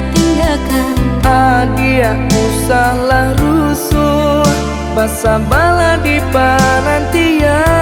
tindakan Ah dia usahlah rusuh Basah bala di penantian